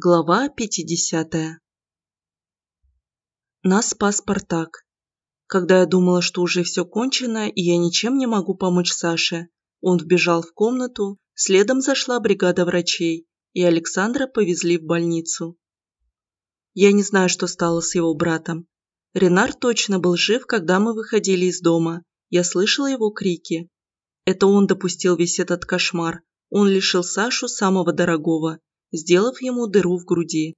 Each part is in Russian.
Глава 50 Нас спас Спартак. Когда я думала, что уже все кончено, и я ничем не могу помочь Саше, он вбежал в комнату, следом зашла бригада врачей, и Александра повезли в больницу. Я не знаю, что стало с его братом. Ренар точно был жив, когда мы выходили из дома. Я слышала его крики. Это он допустил весь этот кошмар. Он лишил Сашу самого дорогого сделав ему дыру в груди.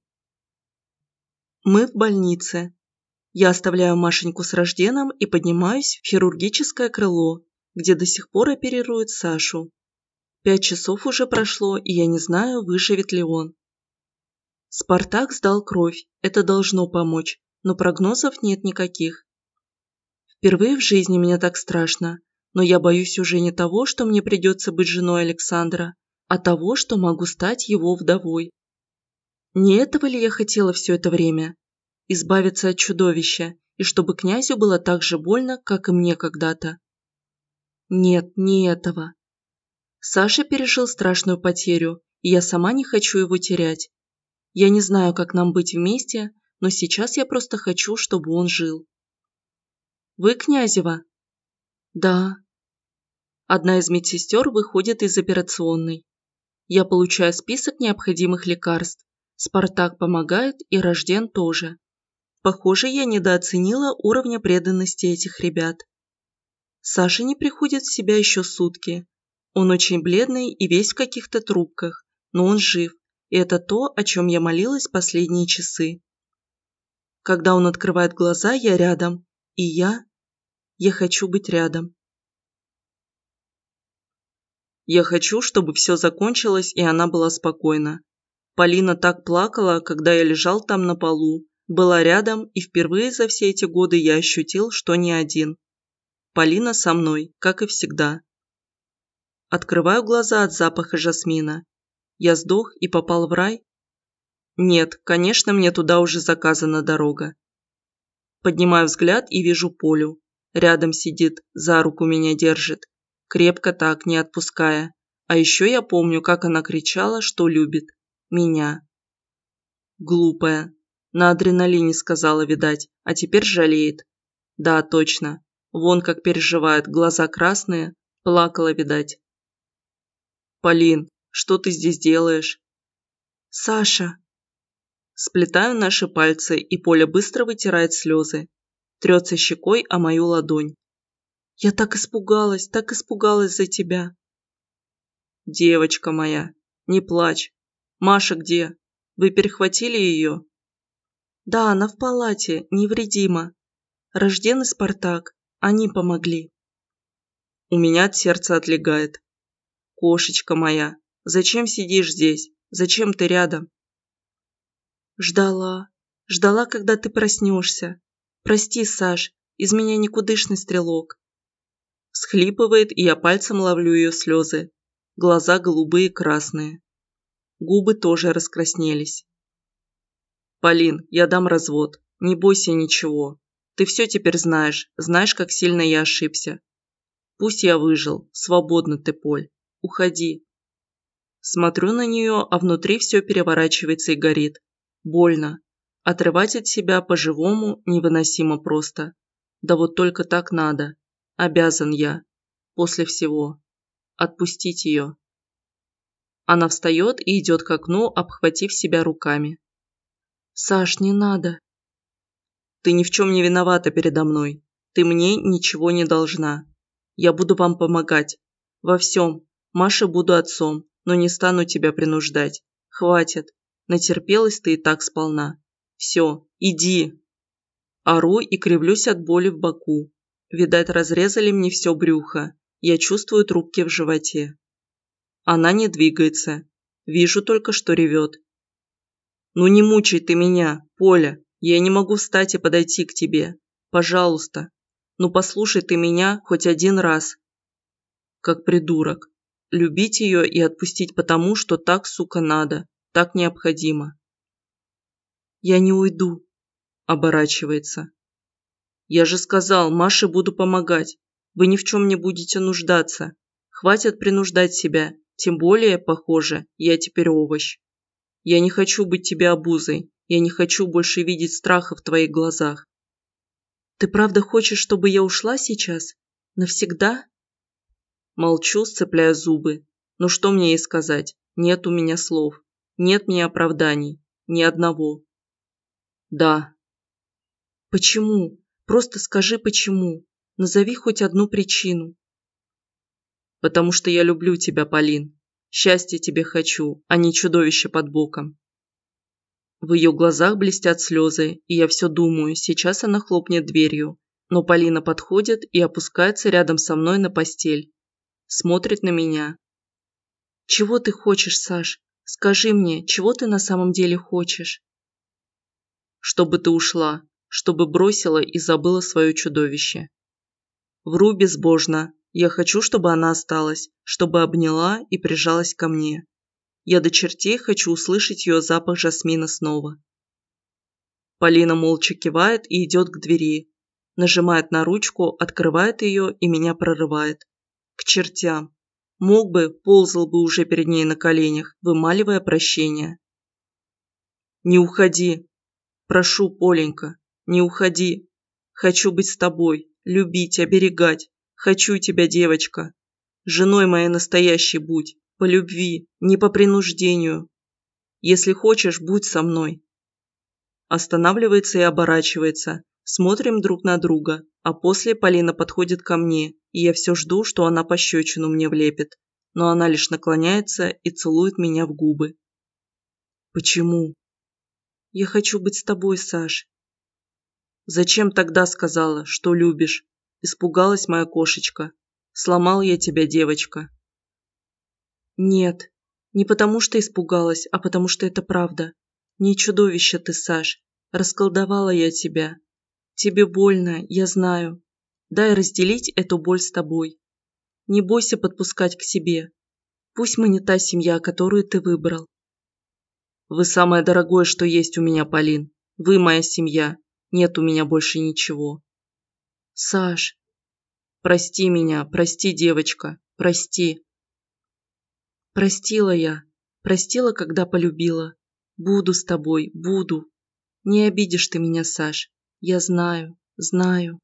Мы в больнице. Я оставляю Машеньку с рожденом и поднимаюсь в хирургическое крыло, где до сих пор оперируют Сашу. Пять часов уже прошло, и я не знаю, выживет ли он. Спартак сдал кровь, это должно помочь, но прогнозов нет никаких. Впервые в жизни мне так страшно, но я боюсь уже не того, что мне придется быть женой Александра, а того, что могу стать его вдовой. Не этого ли я хотела все это время? Избавиться от чудовища, и чтобы князю было так же больно, как и мне когда-то. Нет, не этого. Саша пережил страшную потерю, и я сама не хочу его терять. Я не знаю, как нам быть вместе, но сейчас я просто хочу, чтобы он жил. Вы Князева? Да. Одна из медсестер выходит из операционной. Я получаю список необходимых лекарств. Спартак помогает и Рожден тоже. Похоже, я недооценила уровня преданности этих ребят. Саша не приходит в себя еще сутки. Он очень бледный и весь в каких-то трубках, но он жив, и это то, о чем я молилась последние часы. Когда он открывает глаза, я рядом, и я... Я хочу быть рядом. Я хочу, чтобы все закончилось, и она была спокойна. Полина так плакала, когда я лежал там на полу, была рядом, и впервые за все эти годы я ощутил, что не один. Полина со мной, как и всегда. Открываю глаза от запаха жасмина. Я сдох и попал в рай? Нет, конечно, мне туда уже заказана дорога. Поднимаю взгляд и вижу Полю. Рядом сидит, за руку меня держит крепко так, не отпуская. А еще я помню, как она кричала, что любит. Меня. Глупая. На адреналине сказала, видать, а теперь жалеет. Да, точно. Вон как переживает, глаза красные. Плакала, видать. Полин, что ты здесь делаешь? Саша. Сплетаю наши пальцы, и Поля быстро вытирает слезы. Трется щекой о мою ладонь. Я так испугалась, так испугалась за тебя. Девочка моя, не плачь. Маша где? Вы перехватили ее? Да, она в палате, невредима. Рожден и Спартак, они помогли. У меня от сердца отлегает. Кошечка моя, зачем сидишь здесь? Зачем ты рядом? Ждала, ждала, когда ты проснешься. Прости, Саш, из меня никудышный стрелок. Схлипывает, и я пальцем ловлю ее слезы. Глаза голубые красные. Губы тоже раскраснелись. «Полин, я дам развод. Не бойся ничего. Ты все теперь знаешь, знаешь, как сильно я ошибся. Пусть я выжил, свободно ты, Поль. Уходи». Смотрю на нее, а внутри все переворачивается и горит. Больно. Отрывать от себя по-живому невыносимо просто. Да вот только так надо. Обязан я. После всего. Отпустить ее. Она встает и идет к окну, обхватив себя руками. «Саш, не надо!» «Ты ни в чем не виновата передо мной. Ты мне ничего не должна. Я буду вам помогать. Во всем. Маше буду отцом, но не стану тебя принуждать. Хватит. Натерпелась ты и так сполна. Все, иди!» Ору и кривлюсь от боли в боку. Видать, разрезали мне все брюхо. Я чувствую трубки в животе. Она не двигается. Вижу только, что ревет. «Ну не мучай ты меня, Поля. Я не могу встать и подойти к тебе. Пожалуйста. Ну послушай ты меня хоть один раз». Как придурок. Любить ее и отпустить потому, что так, сука, надо. Так необходимо. «Я не уйду», – оборачивается. Я же сказал, Маше буду помогать. Вы ни в чем не будете нуждаться. Хватит принуждать себя. Тем более, похоже, я теперь овощ. Я не хочу быть тебе обузой. Я не хочу больше видеть страха в твоих глазах. Ты правда хочешь, чтобы я ушла сейчас? Навсегда? Молчу, сцепляя зубы. Ну что мне ей сказать? Нет у меня слов. Нет мне оправданий. Ни одного. Да. Почему? Просто скажи почему. Назови хоть одну причину. Потому что я люблю тебя, Полин. Счастья тебе хочу, а не чудовище под боком. В ее глазах блестят слезы, и я все думаю, сейчас она хлопнет дверью. Но Полина подходит и опускается рядом со мной на постель. Смотрит на меня. «Чего ты хочешь, Саш? Скажи мне, чего ты на самом деле хочешь?» «Чтобы ты ушла, чтобы бросила и забыла свое чудовище». Вру безбожно. Я хочу, чтобы она осталась, чтобы обняла и прижалась ко мне. Я до чертей хочу услышать ее запах жасмина снова. Полина молча кивает и идет к двери. Нажимает на ручку, открывает ее и меня прорывает. К чертям. Мог бы, ползал бы уже перед ней на коленях, вымаливая прощение. «Не уходи. Прошу, Поленька, не уходи. Хочу быть с тобой, любить, оберегать. Хочу тебя, девочка. Женой моей настоящей будь. По любви, не по принуждению. Если хочешь, будь со мной. Останавливается и оборачивается. Смотрим друг на друга, а после Полина подходит ко мне, и я все жду, что она пощечину мне влепит. Но она лишь наклоняется и целует меня в губы. Почему? Я хочу быть с тобой, Саш. Зачем тогда сказала, что любишь? Испугалась моя кошечка. Сломал я тебя, девочка. Нет, не потому что испугалась, а потому что это правда. Не чудовище ты, Саш. Расколдовала я тебя. Тебе больно, я знаю. Дай разделить эту боль с тобой. Не бойся подпускать к себе. Пусть мы не та семья, которую ты выбрал. Вы самое дорогое, что есть у меня, Полин. Вы моя семья. Нет у меня больше ничего. Саш, прости меня, прости, девочка, прости. Простила я, простила, когда полюбила. Буду с тобой, буду. Не обидишь ты меня, Саш. Я знаю, знаю.